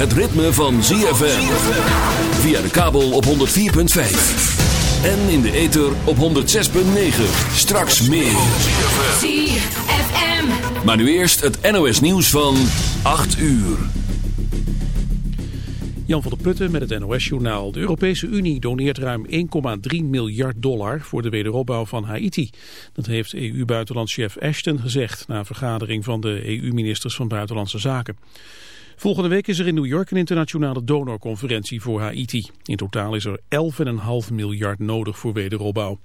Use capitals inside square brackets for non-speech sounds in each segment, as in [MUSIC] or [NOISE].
het ritme van ZFM. Via de kabel op 104.5. En in de ether op 106.9. Straks meer. ZFM. Maar nu eerst het NOS nieuws van 8 uur. Jan van der Putten met het NOS-journaal. De Europese Unie doneert ruim 1,3 miljard dollar voor de wederopbouw van Haiti. Dat heeft EU-buitenlandschef Ashton gezegd na een vergadering van de EU-ministers van Buitenlandse Zaken. Volgende week is er in New York een internationale donorconferentie voor Haiti. In totaal is er 11,5 miljard nodig voor wederopbouw.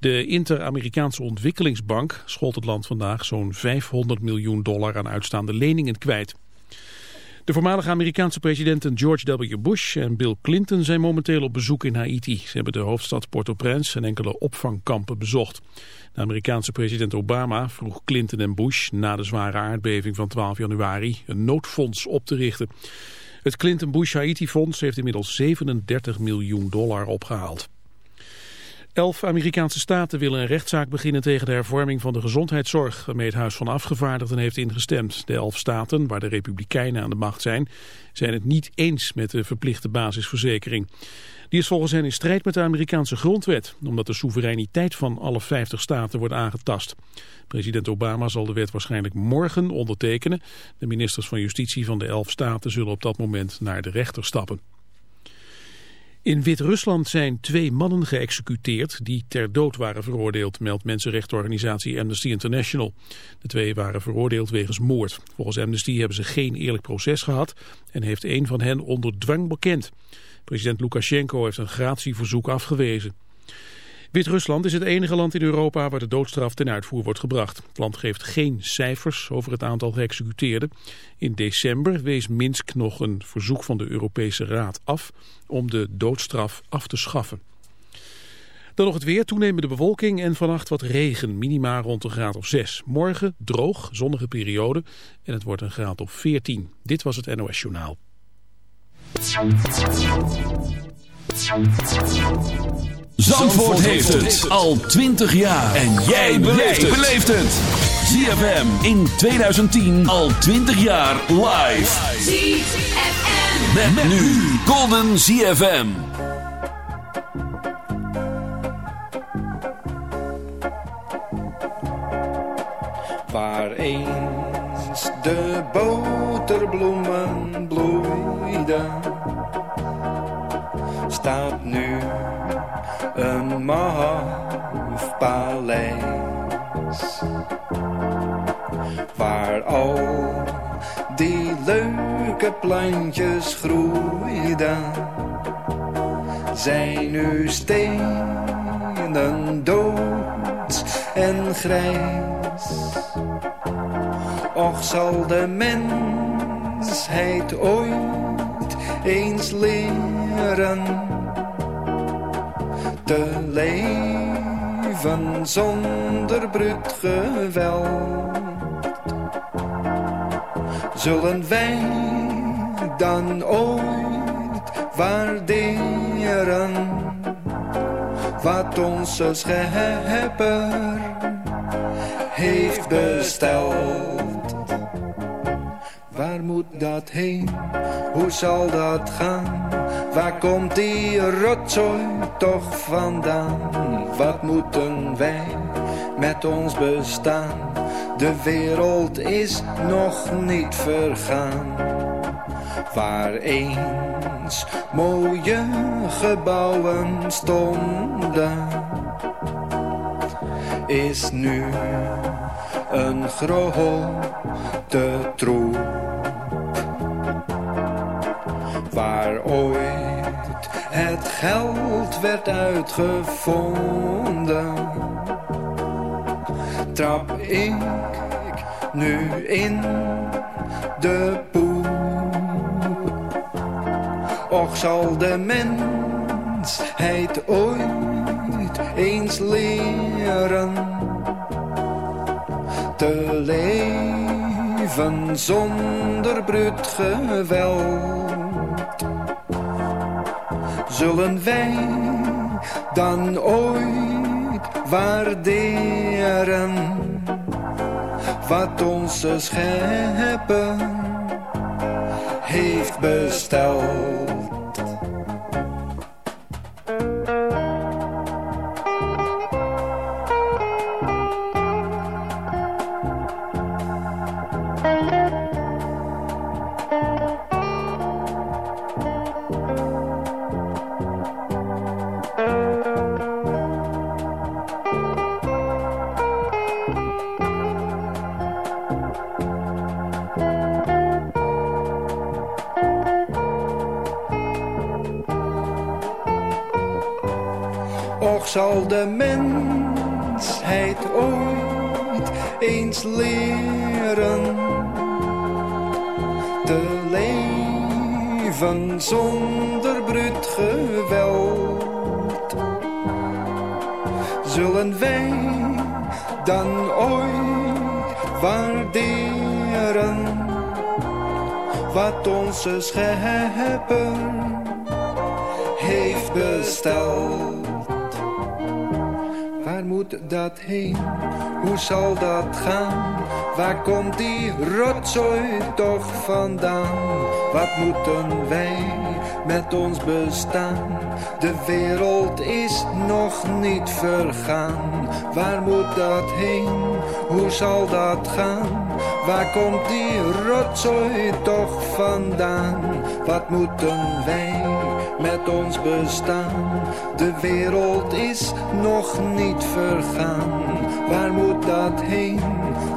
De Inter-Amerikaanse Ontwikkelingsbank schold het land vandaag zo'n 500 miljoen dollar aan uitstaande leningen kwijt. De voormalige Amerikaanse presidenten George W. Bush en Bill Clinton zijn momenteel op bezoek in Haiti. Ze hebben de hoofdstad Port-au-Prince en enkele opvangkampen bezocht. De Amerikaanse president Obama vroeg Clinton en Bush na de zware aardbeving van 12 januari een noodfonds op te richten. Het Clinton-Bush-Haiti-fonds heeft inmiddels 37 miljoen dollar opgehaald. Elf Amerikaanse staten willen een rechtszaak beginnen tegen de hervorming van de gezondheidszorg, waarmee het Huis van Afgevaardigden heeft ingestemd. De elf staten, waar de Republikeinen aan de macht zijn, zijn het niet eens met de verplichte basisverzekering. Die is volgens hen in strijd met de Amerikaanse grondwet, omdat de soevereiniteit van alle 50 staten wordt aangetast. President Obama zal de wet waarschijnlijk morgen ondertekenen. De ministers van Justitie van de elf staten zullen op dat moment naar de rechter stappen. In Wit-Rusland zijn twee mannen geëxecuteerd die ter dood waren veroordeeld, meldt mensenrechtenorganisatie Amnesty International. De twee waren veroordeeld wegens moord. Volgens Amnesty hebben ze geen eerlijk proces gehad en heeft een van hen onder dwang bekend. President Lukashenko heeft een gratieverzoek afgewezen. Wit-Rusland is het enige land in Europa waar de doodstraf ten uitvoer wordt gebracht. Het land geeft geen cijfers over het aantal geëxecuteerden. In december wees Minsk nog een verzoek van de Europese Raad af om de doodstraf af te schaffen. Dan nog het weer, toenemende bewolking en vannacht wat regen, minima rond een graad of 6. Morgen droog, zonnige periode en het wordt een graad of 14. Dit was het NOS Journaal. Zandvoort heeft het al 20 jaar. En jij beleeft het. ZFM in 2010 al 20 jaar live. ZFM. Met, met nu Golden ZFM. Waar eens de boterbloemen bloeiden, staat nu een maf paleis. Waar al die leuke plantjes groeiden, zijn nu stenen dood en grijs. Och zal de mensheid ooit eens leren te leven zonder bruut geweld. Zullen wij dan ooit waarderen wat onze schepper heeft besteld? Dat heen? Hoe zal dat gaan? Waar komt die rotzooi toch vandaan? Wat moeten wij met ons bestaan? De wereld is nog niet vergaan. Waar eens mooie gebouwen stonden, is nu een grote troep. Het geld werd uitgevonden, trap ik nu in de poep. Och zal de mensheid ooit eens leren te leven zonder bruut geweld. Zullen wij dan ooit waarderen wat onze schepper heeft besteld. Zal de mensheid ooit eens leren te leven zonder bruut geweld. Zullen wij dan ooit waarderen wat onze schepper heeft besteld? Dat heen? Hoe zal dat gaan? Waar komt die rotzooi toch vandaan? Wat moeten wij met ons bestaan? De wereld is nog niet vergaan. Waar moet dat heen? Hoe zal dat gaan? Waar komt die rotzooi toch vandaan? Wat moeten wij met ons bestaan? De wereld is nog niet vergaan. Waar moet dat heen?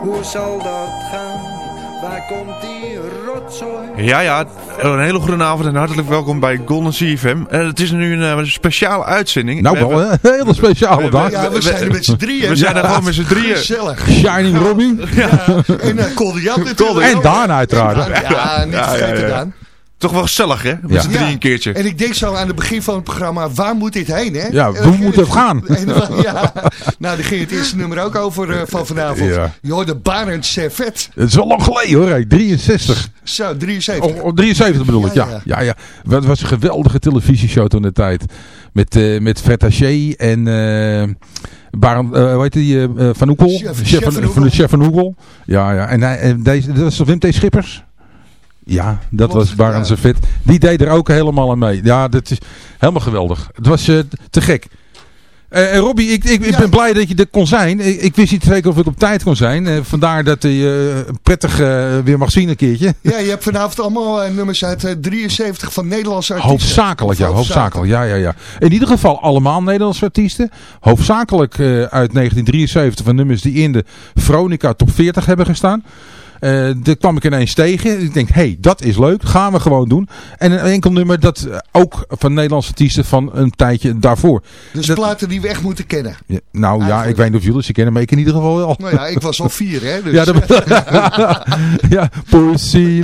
Hoe zal dat gaan? Waar komt die rotzooi? Ja, ja, een hele goede avond en hartelijk welkom bij Golden CFM. Uh, het is nu een uh, speciale uitzending. Nou, We wel een [LAUGHS] hele speciale dag. Ja, we zijn er met z'n drieën. We zijn er Ja, gewoon met z'n drieën. Gezellig. Shining Robbie. En uh, natuurlijk. En Daan uiteraard. En Daan, Ja, niet Ja, ja, vergeten ja. Daan. Toch wel gezellig, hè? Met Ja. z'n drieën een keertje. En ik denk zo aan het begin van het programma, waar moet dit heen, hè? Ja, hoe moet het gaan? [LAUGHS] En- ja, nou, daar ging het eerste nummer ook over eh, van vanavond. Ja. Je hoorde Barend Servet. Het is wel lang geleden hoor, hey, 63. Zo, 73. Oh, oh, 73 bedoel ik, Ja, ja. ja. ja. Het was een geweldige televisieshow toen de tijd. Met, eh met en eh Barend, eh, hoe heet die, Van Oekel? Chef- Chef Chef van, van van de Oekel. Chef van Oekel. Ja, ja. En, hij, en deze, dat was Wim T. Schippers? Ja, dat Klopt, was Barend ja. Servet. Die deed er ook helemaal aan mee. Ja, dat is helemaal geweldig. Het was eh, te gek. En Robbie, ik, ik, ik Ja. ben blij dat je er kon zijn. Ik, ik wist niet zeker of het op tijd kon zijn. Vandaar dat je eh, prettig weer mag zien een keertje. [LAUGHS] Ja, je hebt vanavond allemaal nummers uit eh, 73 van Nederlandse artiesten. Hoofdzakelijk, ja. Of Hoofdzakelijk, ja, ja, ja. In ieder geval allemaal Nederlandse artiesten. Hoofdzakelijk uit 1973 van nummers die in de Veronica Top 40 hebben gestaan. Eh daar kwam ik ineens tegen. Ik denk, hé, hey, dat is leuk. Gaan we gewoon doen. En een enkel nummer dat ook van Nederlandse artiesten van een tijdje daarvoor. Dus Dat- platen die we echt moeten kennen. Ja, nou ja, ik weet niet of jullie ze kennen, maar ik in ieder geval wel. Nou ja, ik was al vier, hè. Dus, Ja, dat... [LAUGHS] ja, Pussy [LAUGHS]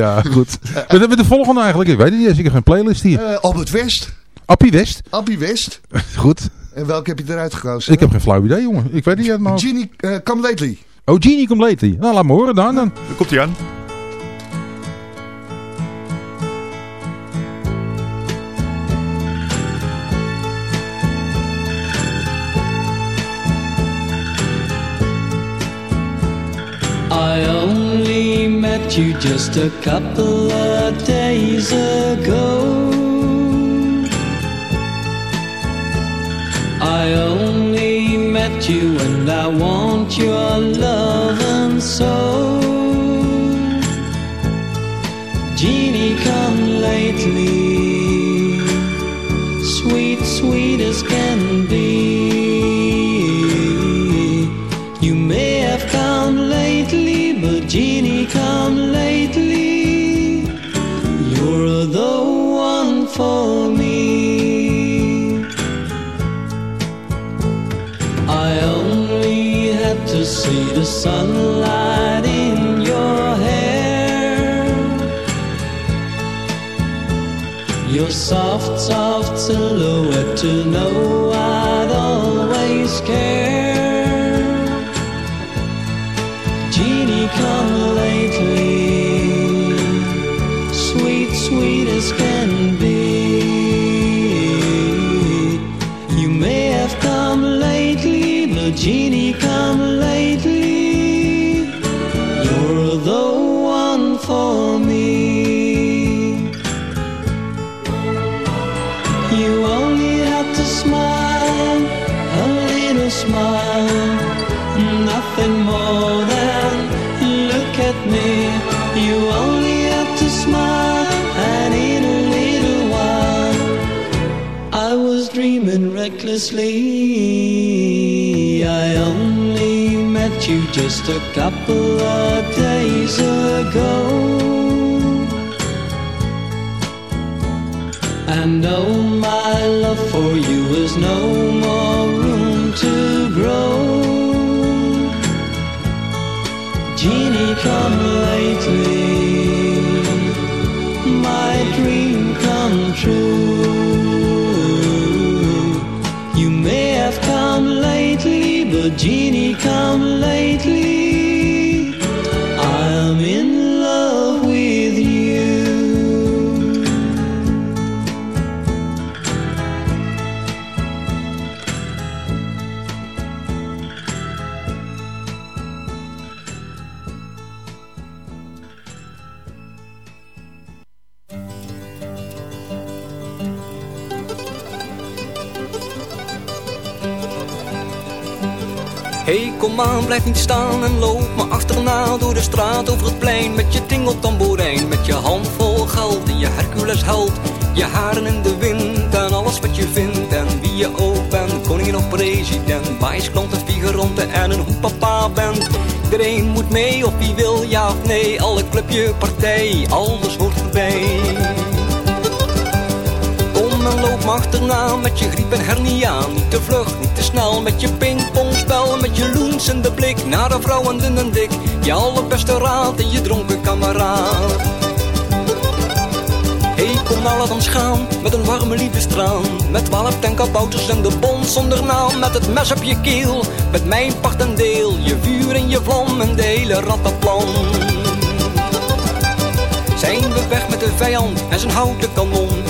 ja, goed. Wat hebben we de volgende eigenlijk? Ik weet het niet. Ik heb geen playlist hier. eh, Albert West, Appie West. Appie West. Goed. En welke heb je eruit gekozen? Ik heb geen flauw idee, jongen. Ik weet niet uit mijn hoofd. Genie eh, Come Lately. Oh, Genie Completely. Nou, laat me horen dan. dan. Daar komt hij aan. I only met you just a couple of days ago. I only met you and I want your love and soul. Genie, come lately, sunlight in your hair. Your soft, soft silhouette to know recklessly. I only met you just a couple of days ago. And oh, my love for you has no but Genie, come lately. Staan en loop me achterna door de straat over het plein met je tingeltamboerijn, met je hand vol geld en je Hercules held, je haren in de wind en alles wat je vindt en wie je ook bent, koningin of president, wijsklant en figurante en een hoepapa bent. Iedereen moet mee of wie wil ja of nee, alle clubje, partij, alles hoort erbij. En loop me achterna met je griep en hernia. Niet te vlug, niet te snel met je pingpongspel. Met je de blik naar de vrouw en dun en dik. Je allerbeste raad en je dronken kameraad. Hey, kom nou laat ons gaan met een warme liefdestraan. Met twaalf tankabouters en de bond zonder naam. Met het mes op je keel, met mijn part en deel. Je vuur en je vlam en de hele rattenplan. Zijn we weg met de vijand en zijn houten kanon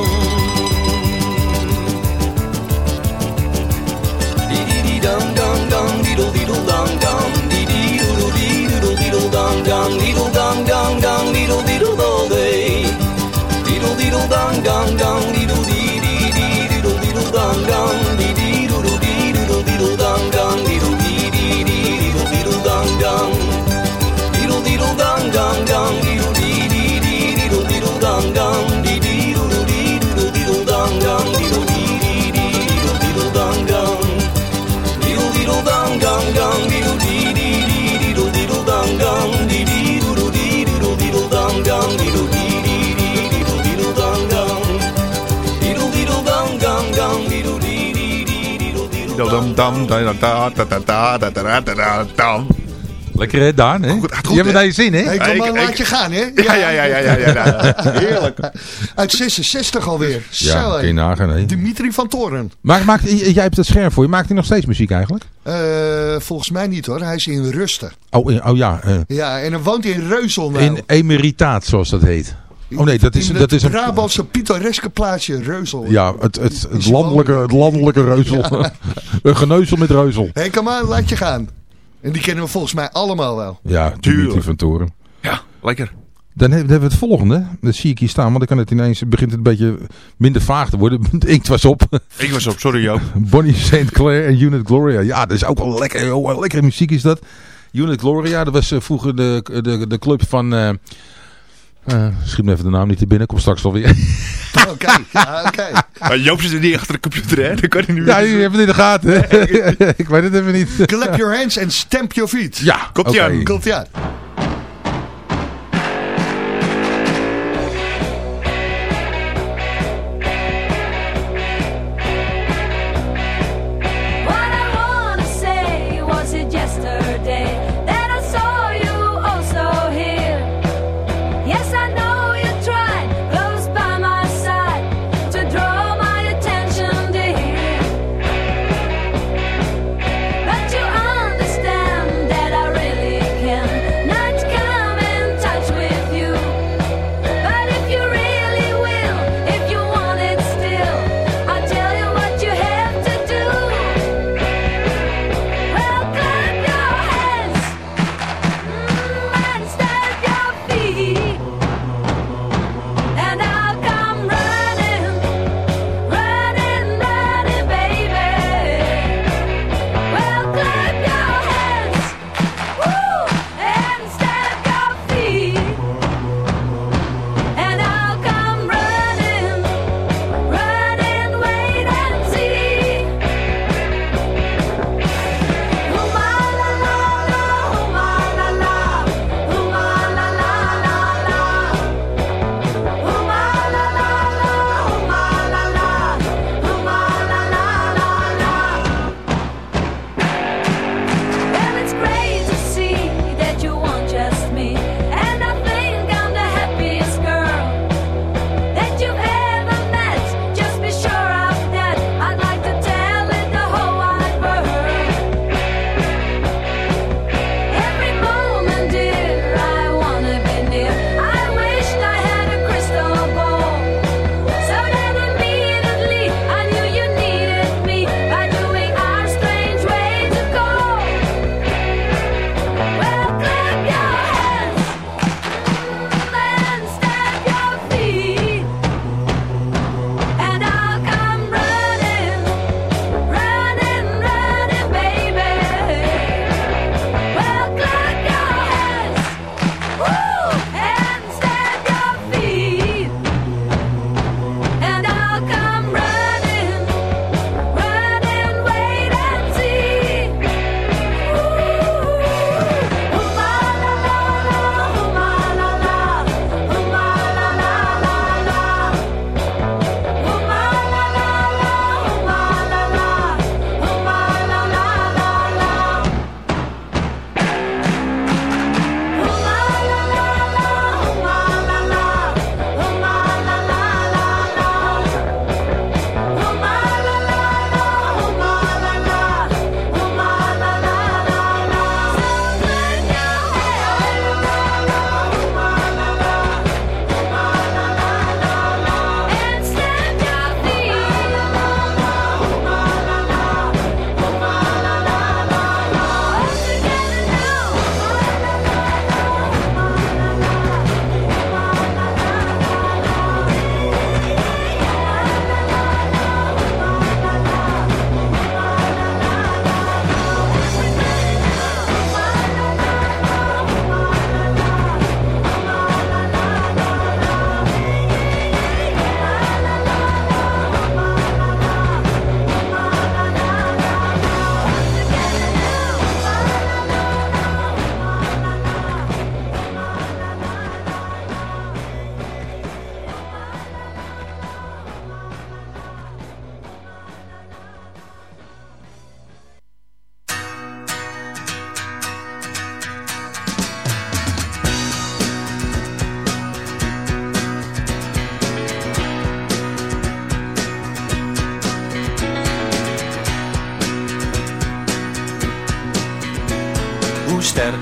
dong, deedle dong, dong, dong, deedle deedle all day. Deedle deedle dong, dong, dong, deedle dee dee dee, deedle deedle dong, dong. Lekker hè, Hè? Je hebt het je zin, hè? Ik kom maar, laat je gaan, hè? Ja, ja, ja. ja, ja, ja. Heerlijk. Uit 66 alweer. Ja, kun je hè? Dimitri van Toren. Maar maakt, jij hebt het scherm voor je. Maakt hij nog steeds muziek eigenlijk? Volgens mij niet, hoor. Hij is in rusten. Oh, oh ja. Ja, en dan woont hij in Reusel. nou. In emeritaat, zoals dat heet. Oh nee, dat is, in dat het is een... Brabantse pittoreske plaatsje Reuzel. Ja, het, het, het, landelijke, het landelijke reuzel. [LAUGHS] een geneuzel met reuzel. Hé, hey, kom maar, laat je gaan. En die kennen we volgens mij allemaal wel. Ja, Dimitri van Toren. Ja, lekker. Dan hebben we het volgende. Dat zie ik hier staan, want dan kan het ineens, begint het een beetje minder vaag te worden. [LAUGHS] De inkt was op. Ik was op, sorry Joop. [LAUGHS] Bonnie St. Clair en Unit Gloria. Ja, dat is ook wel lekker. Oh, lekkere muziek is dat. Unit Gloria, dat was eh, vroeger de, de, de club van... eh eh, schiet me even de naam niet te binnen, kom straks wel weer. [LAUGHS] Oké, ja, oké. Maar Joop zit er niet achter de computer, hè? Dan kan hij niet ja, jullie hebben het in de gaten. hè? [LAUGHS] ik weet het even niet. Clap your hands and stamp your feet. Ja, Komt-ie oké. aan. Komt ja.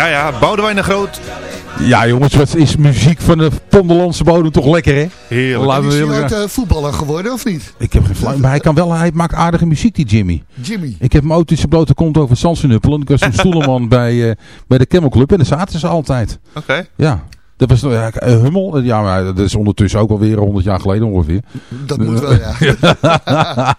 Ja, ja, Boudewijn de Groot. Ja jongens, wat is muziek van de Pondelandse bodem toch lekker hè? Heerlijk. Laten we Is hij ooit eh, voetballer geworden of niet? Ik heb geen flauw, maar hij kan wel, hij maakt aardige muziek die Jimmy. Jimmy. Ik heb hem ooit in zijn blote kont over huppelen. Ik was een [LAUGHS] stoelenman bij, eh, bij de Camel Club en daar zaten ze altijd. Oké. Ja, dat was nog- ja, eh, Hummel. Ja, maar dat is ondertussen ook alweer 100 jaar geleden ongeveer. Dat moet wel, ja. [LAUGHS]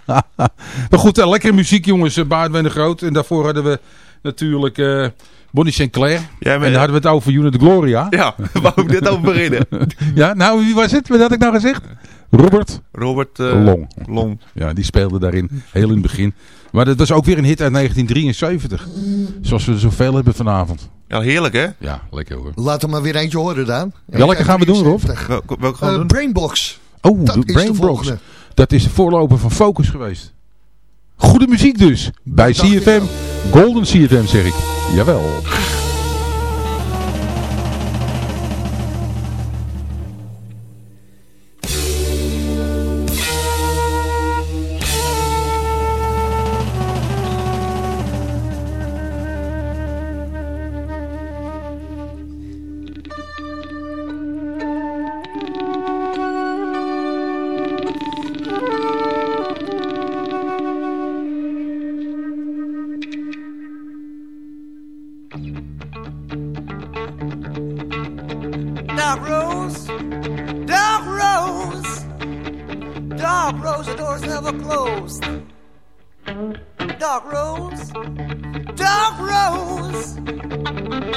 maar goed, lekkere muziek jongens. Baardwijn de Groot. En daarvoor hadden we natuurlijk eh, Bonnie Sinclair. Jij En hadden we het over Unit Gloria. [LAUGHS] Ja, wou ik dit over beginnen. [LAUGHS] Ja, nou wie was het? Wat had ik nou gezegd? Robert Robert eh, Long. Long. Ja, die speelde daarin heel in het begin. Maar dat was ook weer een hit uit 1973. Zoals we er zoveel hebben vanavond. Ja, heerlijk hè? Ja, lekker hoor. Laat er maar weer eentje horen, Daan. Welke gaan we doen, Rob? 73. Welke, gaan we Eh, doen? Brainbox. Oh, Dat de is de Brain Box. volgende. Dat is de voorloper van Focus geweest. Goede muziek dus. Bij CFM. Golden CFM zeg ik. Jawel. Dark rose, the door's never closed. Dark rose, dark rose,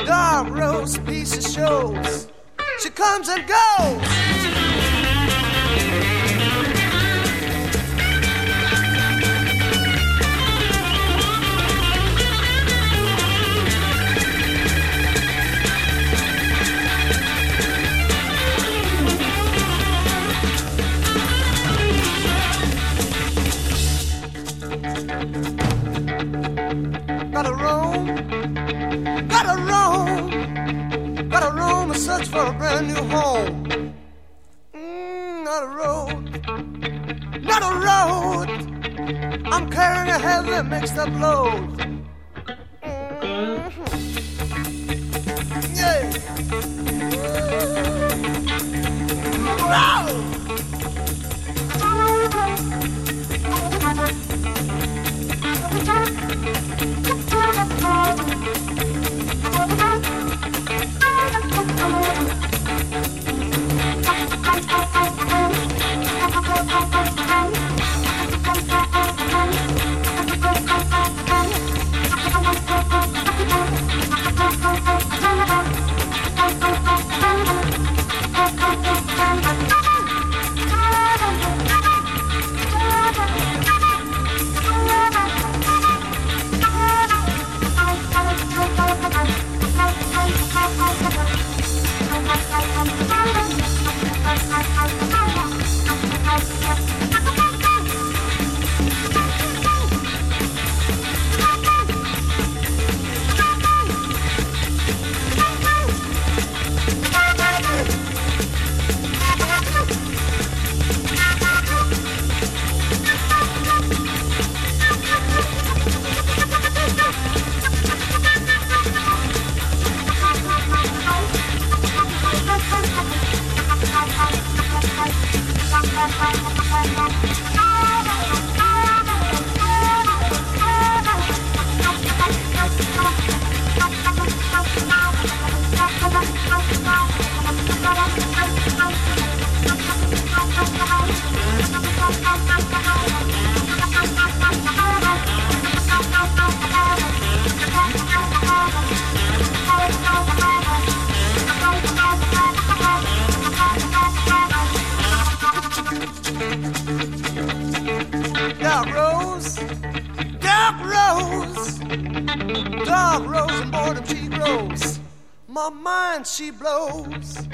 dark rose, piece of shows. She comes and goes. Gotta search for a brand new home. Mm, not a road, not a road. I'm carrying a heavy mixed up load. Mhm. Yeah. Whoa! Dark Thank [LAUGHS] you. Oops.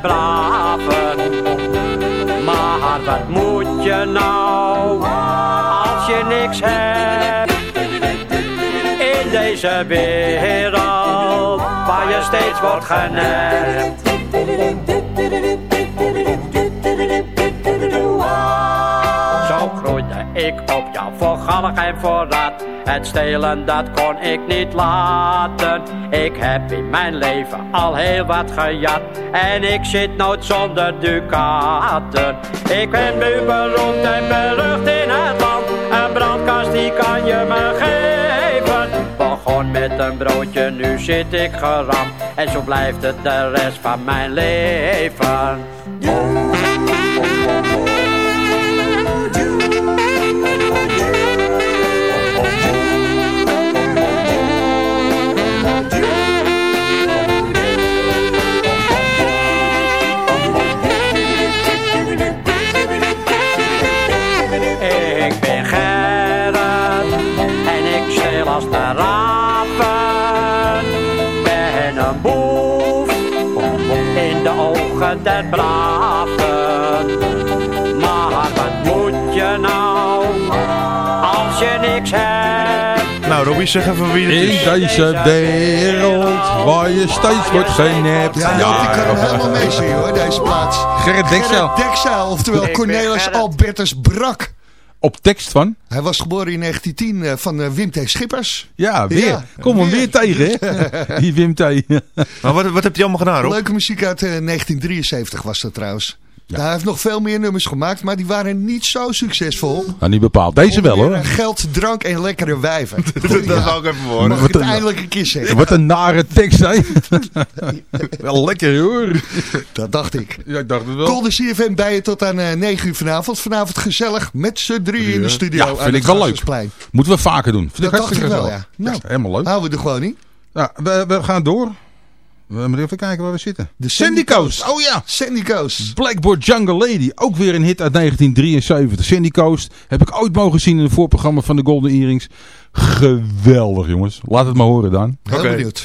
Braven. Maar wat moet je nou als je niks hebt? In deze wereld waar je steeds wordt genept. Zo groeide ik op, ja, voor gallig en voor rat. Het stelen, dat kon ik niet laten. Ik heb in mijn leven al heel wat gejat. En ik zit nooit zonder ducaten. Ik ben nu beroemd en berucht in het land. Een brandkast, die kan je me geven. Begon met een broodje, nu zit ik geramd. En zo blijft het de rest van mijn leven. Ogen der braven. Maar wat moet je nou als je niks hebt? Nou, Robbie, zeg even wie het In is. deze wereld waar je steeds wordt genept. Ja, Joop, die kan hem helemaal meezingen hoor, deze plaats. Gerrit Dekzeil. Gerrit Dekzeil, oftewel Ik Cornelis. Albertus Brak. Op tekst van? Hij was geboren in 1910 eh, van eh, Wim T. Schippers. Ja, weer. Ja, Kom hem weer. tegen, hè? Die Wim T. Maar wat, wat heb je allemaal gedaan, Rob? Leuke muziek uit eh, 1973 was dat trouwens. Nou, hij heeft nog veel meer nummers gemaakt, maar die waren niet zo succesvol. Nou, niet bepaald. Deze wel, hoor. Geld, drank en lekkere wijven. [LAUGHS] dat zou ik even horen. Mag ik het eindelijk een keer zeggen? Wat een nare tekst, hè? [LAUGHS] wel lekker, hoor. Dat dacht ik. Ja, ik dacht het wel. Golden CFM bij je tot aan eh 9 uur vanavond. Vanavond gezellig met z'n drie in de studio. Ja, vind ik wel leuk. Moeten we vaker doen. Vind Dat ik dacht ik wel, ja. Nou. helemaal leuk. Houden we er gewoon niet. Ja, we, we gaan door. We moeten even kijken waar we zitten. De Sandy Coast. Oh ja. Sandy Coast. Blackboard Jungle Lady. Ook weer een hit uit 1973. Sandy Coast. Heb ik ooit mogen zien in het voorprogramma van de Golden Earrings. Geweldig jongens. Laat het maar horen dan. Heel Oké. benieuwd.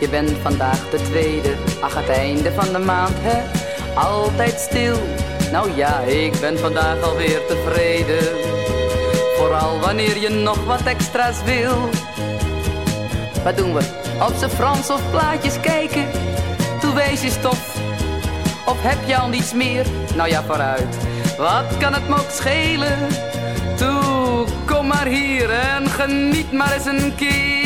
je bent vandaag de tweede. Ach, het einde van de maand, hè? Altijd stil. Nou ja, ik ben vandaag alweer tevreden. Vooral wanneer je nog wat extra's wil. Wat doen we? Op z'n Frans of plaatjes kijken? Toe wees je stof. Of heb je al niets meer? Nou ja, vooruit. Wat kan het me ook schelen? Toe, kom maar hier en geniet maar eens een keer.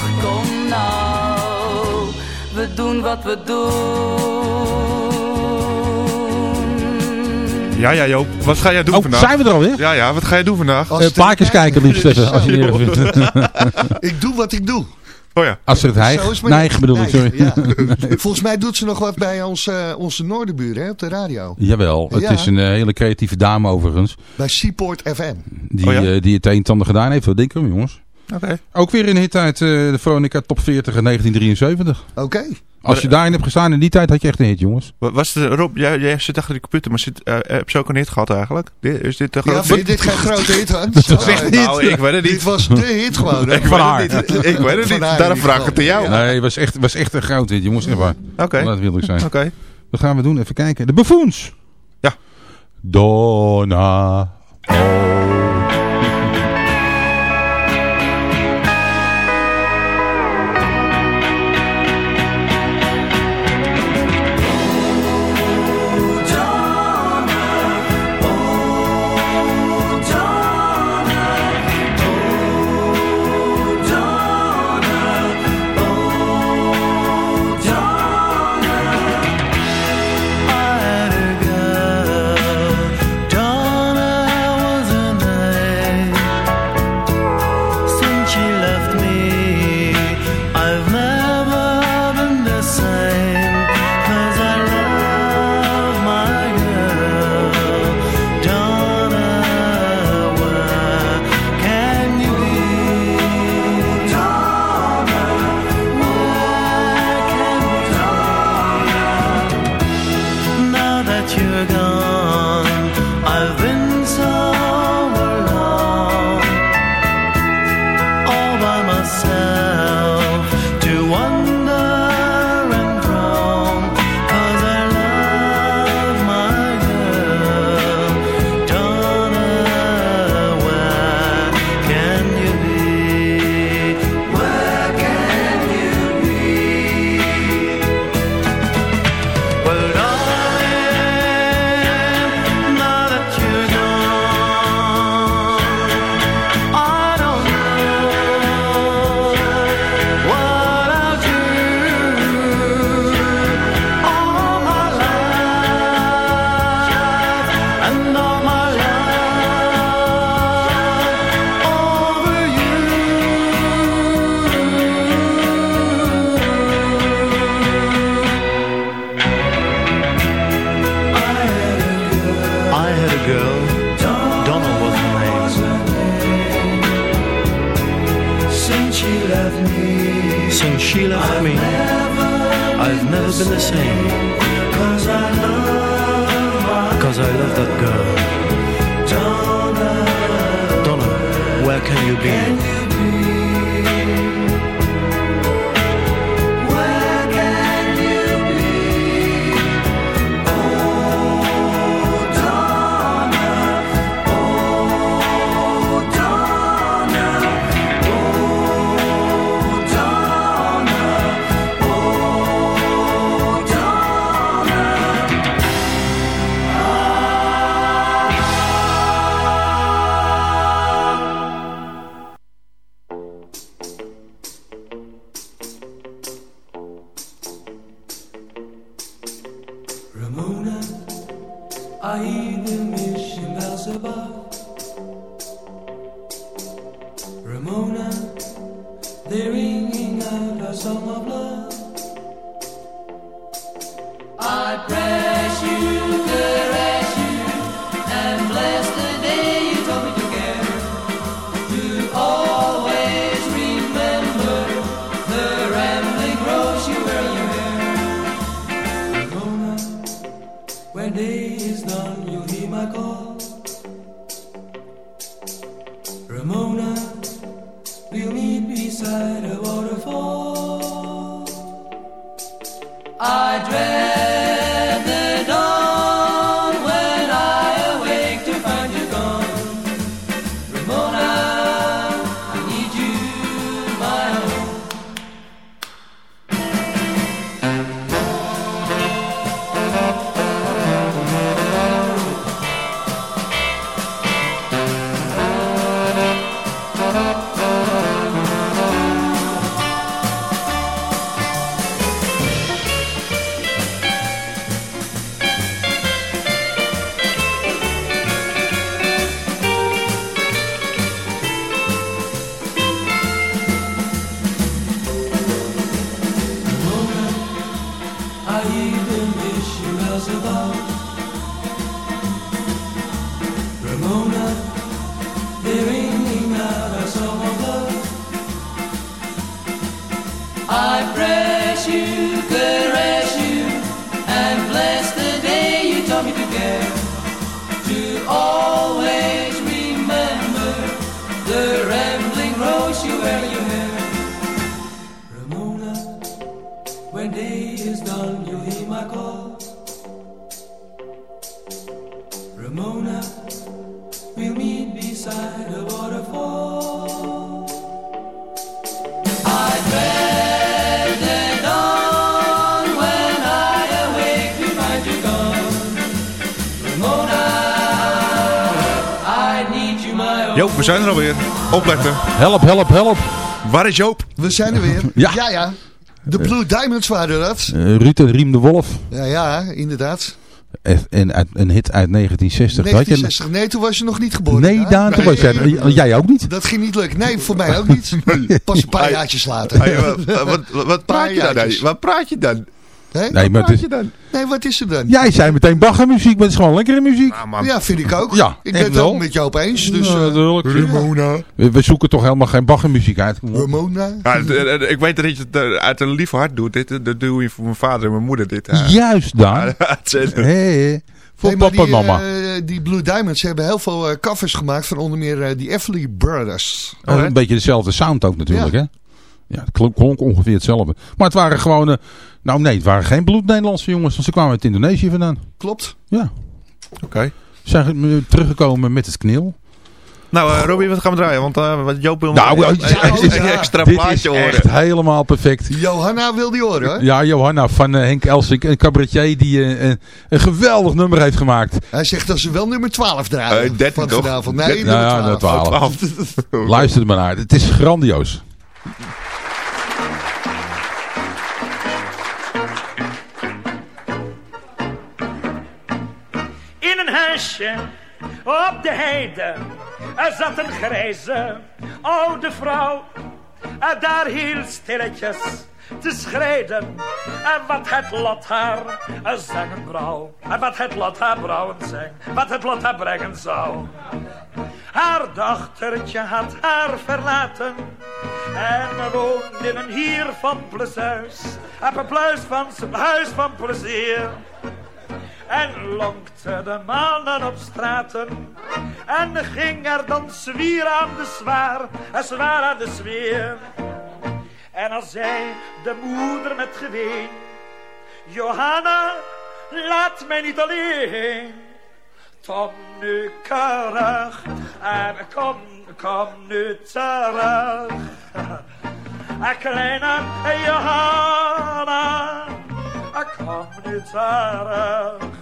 we doen wat we doen. Ja, ja Joop. Wat ga jij doen Oh, vandaag? zijn we er alweer? Ja, ja. Wat ga je doen vandaag? Eh, plaatjes kijken liefst even, als je het erg vindt. [LAUGHS] Ik doe wat ik doe. Oh ja. Als ze het Zo heig, is mijn- neig bedoel ik, sorry. Ja. [LAUGHS] Volgens mij doet ze nog wat bij ons, eh, onze Noorderburen hè, op de radio. Jawel, het Ja. is een eh, hele creatieve dame overigens. Bij Seaport FM. Die, Oh ja? die het een en ander gedaan heeft. Wat denk je hem, jongens? Oké. Ook weer in hit uit eh, de Veronica Top 40 in 1973. Oké. Als je daarin hebt gestaan in die tijd had je echt een hit, jongens. Wa- Was de, Rob, jij, jij zit achter die computer, maar zit, eh, heb je ook een hit gehad eigenlijk? Dit, is dit de Ja, grote vind je dit geen grote hit, Hans? Dat niet. Nou, ik weet het niet. Dit was de hit gewoon. hè? Ik weet het niet. Ik weet het Van niet. haar Daarom vraag ik het aan jou. Nee, het was echt, was echt een groot hit, jongens. Oké. Laat het wilde ik zijn. Oké. Wat gaan we doen? Even kijken. De Buffoons. Ja. Donna. Oh. Joop, we zijn er alweer. Opletten. Help, help, help. Waar is Joop? We zijn er weer. [LAUGHS] Ja. ja. ja. De Blue Diamonds waren dat. Uh, Ruud en Riem de Wolf. Ja, ja, inderdaad. En uit, een hit uit 1960. Weet je? 1960. Nee, toen was je nog niet geboren. Nee, Daan, toen was jij, jij ook niet. Dat ging niet lukken. Nee, voor mij ook niet. [LAUGHS] Pas een paar jaartjes later. Hey, wat, wat, wat praat je dan? Wat praat je dan? Nee, maar het is, dan? Nee, wat is er dan? jij zei meteen baggermuziek, maar het is gewoon lekkere muziek. Ja, vind ik ook. Ja, ik ben het ook wel. met jou opeens. Dus, Ja, eh. Ramona. We, we zoeken toch helemaal geen baggermuziek uit. Ramona. Ja, d- d- ik weet dat je het eh, uit een lief hart doet. Dit, dat doe je voor mijn vader en mijn moeder. Dit, eh. Juist. Uitzending. Hé, voor Nee, papa en die, mama. eh, die Blue Diamonds hebben heel veel eh, covers gemaakt van onder meer eh, die Everly Brothers. Oh, een beetje dezelfde sound ook natuurlijk, hè? Ja, het klonk, klonk ongeveer hetzelfde. Maar het waren gewoon... nou nee, het waren geen bloed-Nederlandse jongens. Want ze kwamen uit Indonesië vandaan. Klopt. Ja. Oké. Ze zijn eh, teruggekomen met het knil. Nou, eh Robbie, wat gaan we draaien? Want eh, wat Joop wil Nou, een, een- een ja. extra Dit plaatje is horen. echt helemaal perfect. Johanna wil die horen hoor. Ja, Johanna van Henk Elsink, een cabaretier die een, een geweldig nummer heeft gemaakt. Hij zegt dat ze wel nummer 12 draaien. Eh, 13 van toch? vanavond. Nee, 13. nummer Nou ja, 12. nummer 12. Luister er maar naar. Het is grandioos. Op de heide er zat een grijze oude vrouw. Eh, Daar hield stilletjes te schrijden. En wat het lot haar zeggen brouw. En wat het lot haar brouwen zeng. Wat het lot haar brengen zou. Haar dochtertje had haar verlaten. En woonde in een hier van plezuis. Op een pluis van zijn huis van plezier. En lonkte de mannen op straten. En ging er dan zwier aan de zwaar. En zwaar aan de sfeer. En als zei de moeder met geween. Johanna, laat mij niet alleen. Kom nu keurig en kom, kom nu terug. Kleine Johanna, kom nu terug.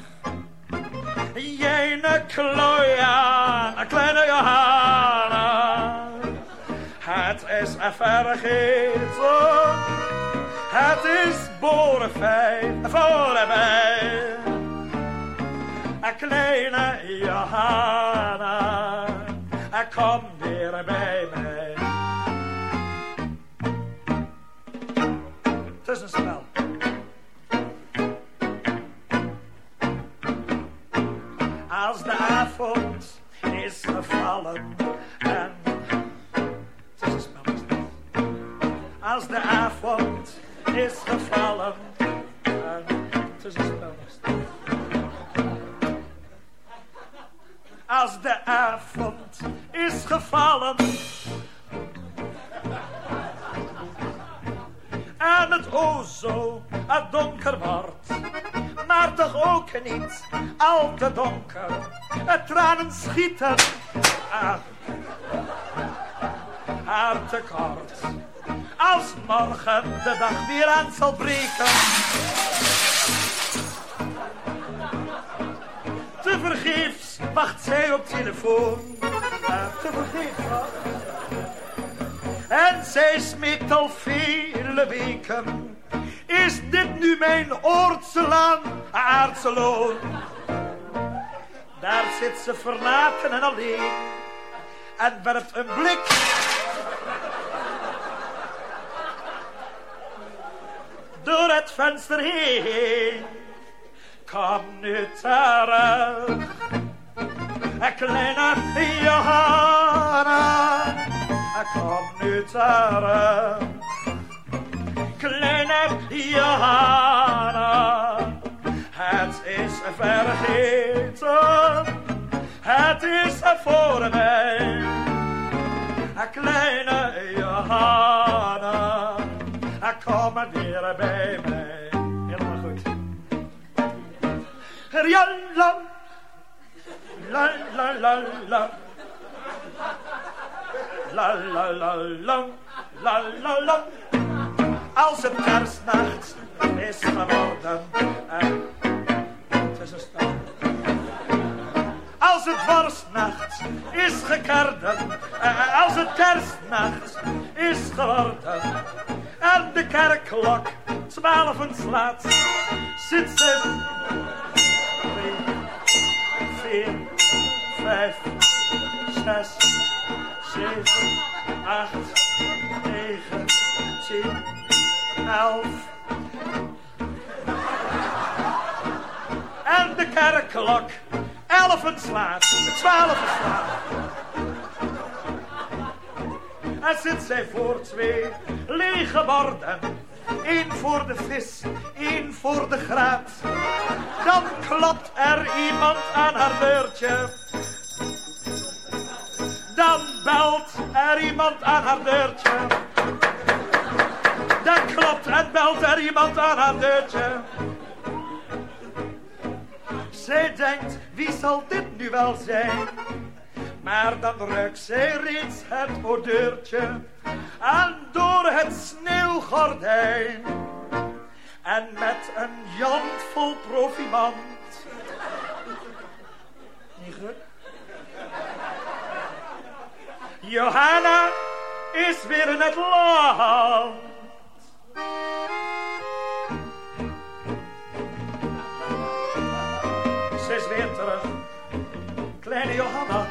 Jene kloja, kleine Johanna. Het is vergeten, het is borenfeit voor mij. Een kleine Johanna, kom weer bij mij. Het is een spel. Avond is gevallen en? Als de avond is gevallen en als de avond is gevallen. En het o zo het donker wordt, maar toch ook niet al te donker. Het tranen schieten aan haar tekort. Als morgen de dag weer aan zal breken. Te vergeefs wacht zij op telefoon. Te vergeefs. En zij smeekt al Is dit nu mijn oortselaan, aardse loon? Daar zit ze verlaten en alleen. En werpt een blik door het venster heen. Kom nu terug, kleine Johanna. Kom nu terug, kleine Johanna. Het is vergeten, het is voor mij. Een kleine Johanna, kom weer bij mij. Helemaal goed. Ja, la, la, la, la, la. La, la, la, la, la, la, la. Als het kerstnacht is geworden. En het is een spel. Als het dwarsnacht is gekerden. eh, Als het kerstnacht is geworden. En de kerkklok twaalfen slaat. Zit ze drie, vier, vijf, zes, zeven, acht, negen, tien, En de kerkklok elfen slaat, twaalfen slaat. En zit zij voor twee lege borden. Eén voor de vis, één voor de graat. Dan klopt er iemand aan haar deurtje. Dan belt er iemand aan haar deurtje. Dan klopt en belt er iemand aan haar deurtje. Zij denkt, wie zal dit nu wel zijn? Maar dan ruikt zij reeds het odeurtje aan door het sneeuwgordijn. En met een jant vol profimant. Niet goed? Johanna is weer in het land. Ze is weer terug, kleine Johanna.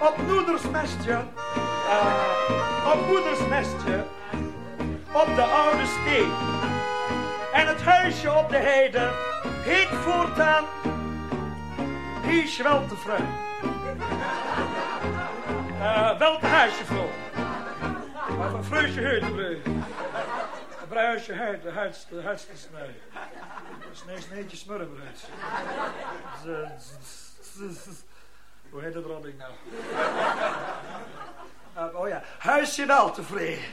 Op moeders nestje, eh, op moeders nestje. op de oude steen. En het huisje op de heide heet voortaan Hiesje wel. Uh, welke huisje vrouw? Wat een vreusje heet, broer. Bruisje huid, de huid, de huidste snij. Snee, sneetje smurrenbruid. Hoe heet het rodding nou? Uh, [LAUGHS] oh ja, huisje wel tevreden.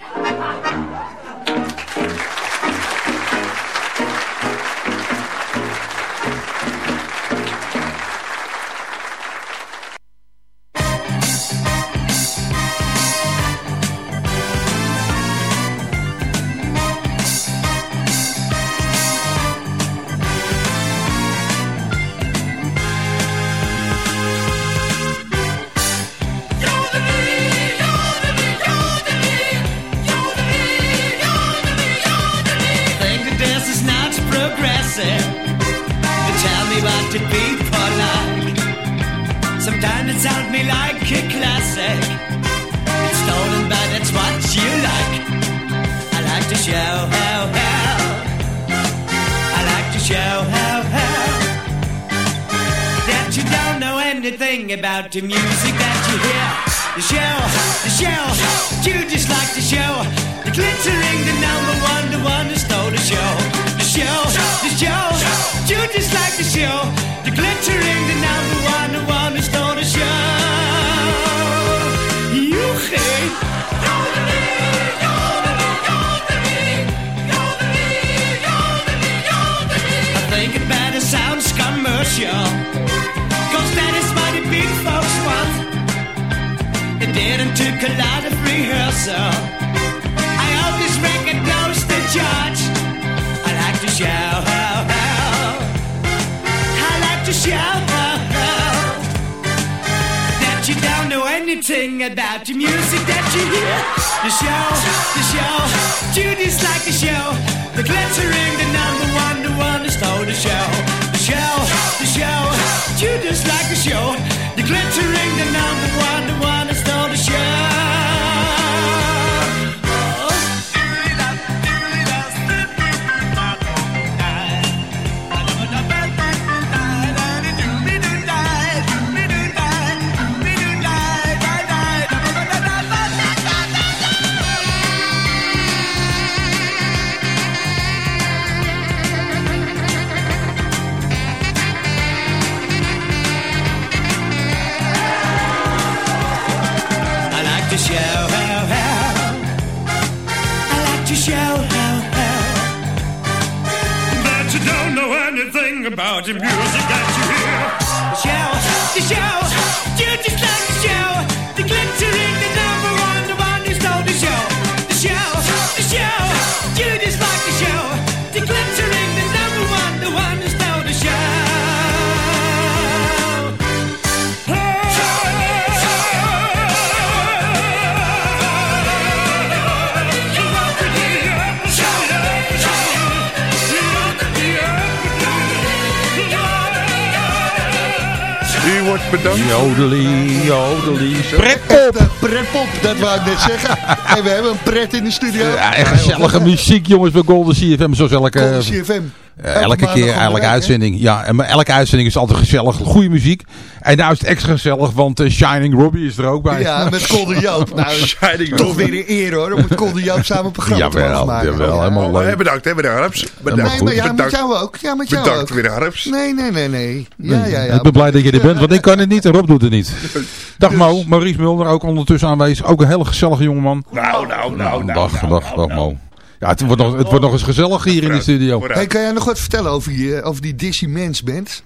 About the music that you hear. The show, the show, you just like the show. The glittering, the number one, the one who stole the show. The show, the show, you just like the show. The glittering, the number one, the one who stole the show. You hate. Sounds commercial. Of rehearsal. I hope this record goes to judge. I like to show how, how. I like to show how, how. That you don't know anything about the music that you hear. The show, the show, you like the show. The glittering, the number one, the one who stole the show. The show, the show, you like the show. The glittering, the number one, the we hebben een pret in de studio. Ja, en gezellige muziek jongens bij Golden CFM. Zoals elke, Golden CFM. elke keer, elke uitzending. Ja, en elke uitzending is altijd gezellig. Goede muziek. En nou is het extra gezellig, want eh, Shining Robbie is er ook bij. Ja, met Colde Joop. [LAUGHS] Nou, Shining toch weer een eer hoor, om met Colde Joop samen een programma te Jawel, maken. jawel, helemaal Oh, leuk. eh, bedankt, hè, meneer Harps. Bedankt. Nee, maar ja, met bedankt. jou ook. Ja, met jou Bedankt, ook. meneer Harps. Nee, nee, nee, nee. Ja, ja, ja. ik ben blij dat je er bent, want ik kan het niet en Rob doet het niet. [LAUGHS] Dag Mo, Maurice Mulder ook ondertussen aanwezig. Ook een hele gezellige jongeman. Nou, nou, nou, nou. dag, nou, dag, nou, dag Mo. Ja, het wordt, nog, het wordt nog eens gezellig hier in de studio. Hey, kan jij nog wat vertellen over, je, over die Dizzy Mens band?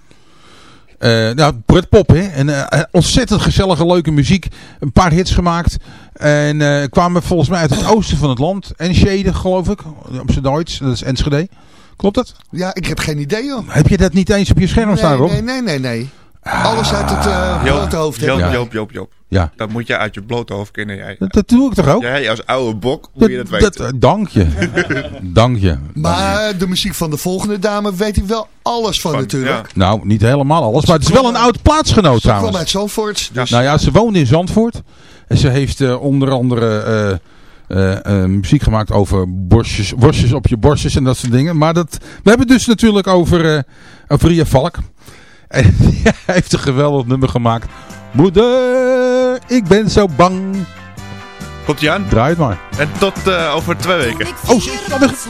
Eh nou, Brett Pop, hè. En, eh, ontzettend gezellige, leuke muziek. Een paar hits gemaakt. En eh, kwamen volgens mij uit het oosten van het land. Enschede, geloof ik. Op zijn Duits. Dat is Enschede. Klopt dat? Ja, ik heb geen idee joh. Heb je dat niet eens op je scherm staan, Rob? Nee, nee, nee, nee. Alles uit het eh Joop, blote hoofd. Joop. Joop, Joop, Joop. Ja. Dat moet je uit je blote hoofd kennen. Jij. Dat, dat doe ik toch ook? Jij als oude bok moet je dat weten. eh, dank je. [LAUGHS] dank je. Maar de muziek van de volgende dame weet hij wel alles van, natuurlijk. Nou, niet helemaal alles. Maar het is wel een oud plaatsgenoot Ze kwam trouwens. uit Zandvoort. Dus Nou ja, ze woonde in Zandvoort. En ze heeft eh, onder andere eh, eh, muziek gemaakt over borstjes, worstjes op je borstjes en dat soort dingen. Maar dat, we hebben het dus natuurlijk over, eh over Ria Valk. En [LAUGHS] hij heeft een geweldig nummer gemaakt. Moeder, ik ben zo bang. Komt ie aan? Draai het maar. En tot eh, over twee weken. Oh, was,